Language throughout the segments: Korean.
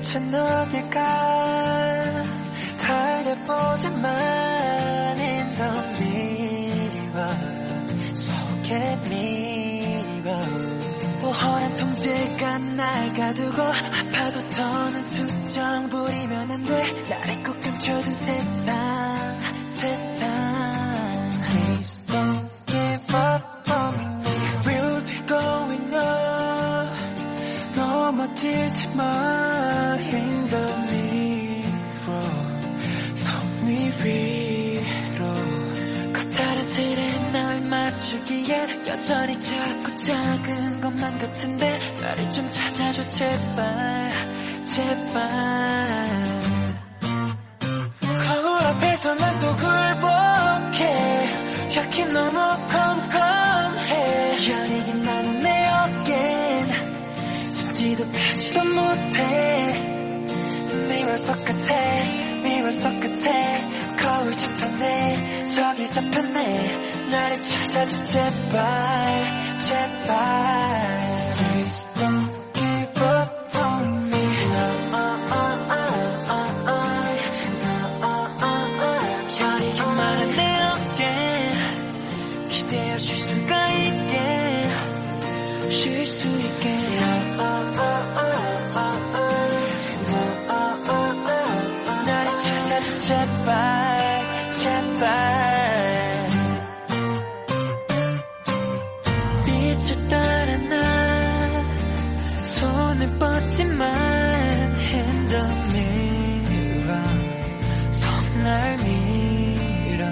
빛은 어딜까? 달려보지만 in the mirror 속에 mirror. 뻔한 통제가 날 가두고 아파도 더는 투정 부리면 안돼. 날 잊고 감춰둔 세상 넘어지지 마. In the mirror. 섭리 위로. 커다란 틀에 날 맞추기엔 여전히 자꾸 작은 것만 같은데 나를 좀 찾아줘 제발. 제발. 거울 앞에서 난 또 굴복해. 여기 너무 못해. 미워 속 같아 미워 속 같아. 거울 잡혔네 저기 잡혔네. 나를 찾아줘 제발 제발 제발. 빛을 따라 나 손을 뻗지만 in the 손날 밀어.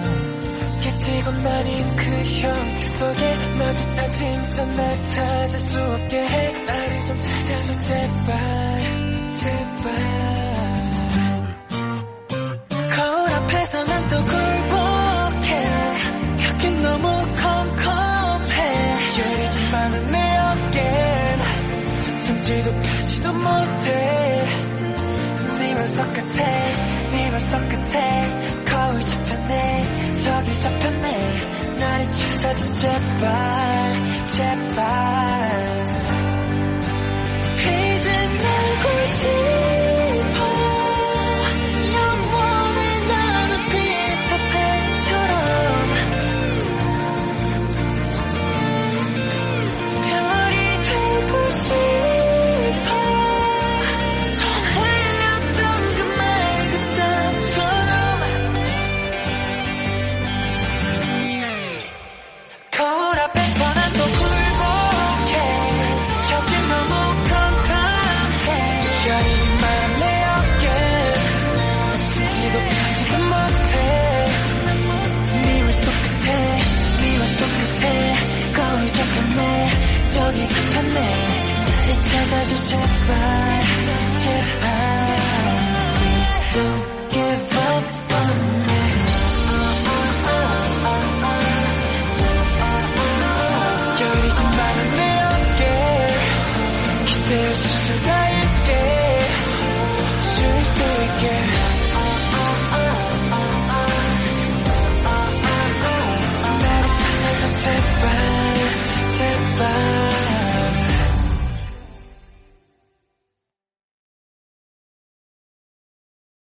깨지고 나린 그 형태 속에 마주쳐진 듯날 찾을 수 없게 해. 나를 좀 찾아줘 제발 숨지도 펴지도 못해. 미워 속 같아 미워 속 같아 거울 잡혔네. 저기 잡혔네. 나를 찾아줘 제발 제발 There's just a